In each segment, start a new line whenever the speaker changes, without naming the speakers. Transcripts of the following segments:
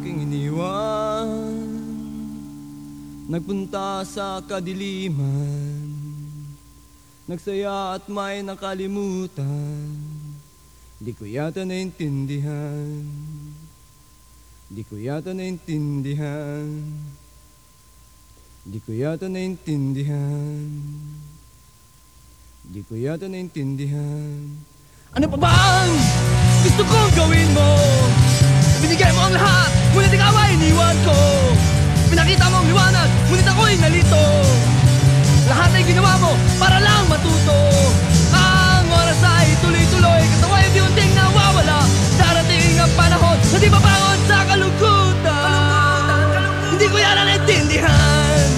aking iniwan. Nagpunta sa kadiliman. Nagsaya at may nakalimutan. Di ko yata naintindihan. Di ko yata naintindihan. Di ko yata naintindihan. Di ko yata naintindihan. Ano pa ba ang gusto kong gawin mo? Hindi ko yan naintindihan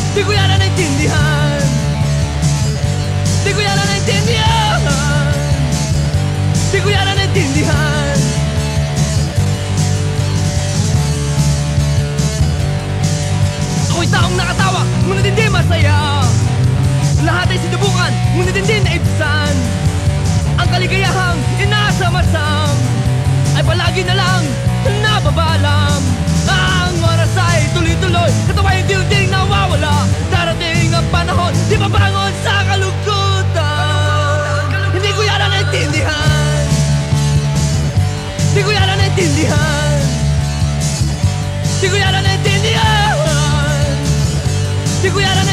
Hindi ko yan naintindihan Hindi ko yan naintindihan Hindi ko yan naintindihan Ako'y taong nakatawa, ngunit hindi masaya. Lahat ay sinubukan, ngunit hindi naibsan. Ang kaligayahang inaasa masam Ay palagi na lang nababalam. entendían Si cuidaron entendían Si cuidaron